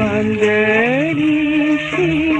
Pandari Shri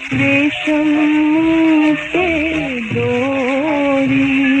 रेशम से डोरी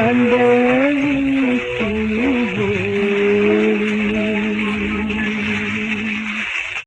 அன்போழி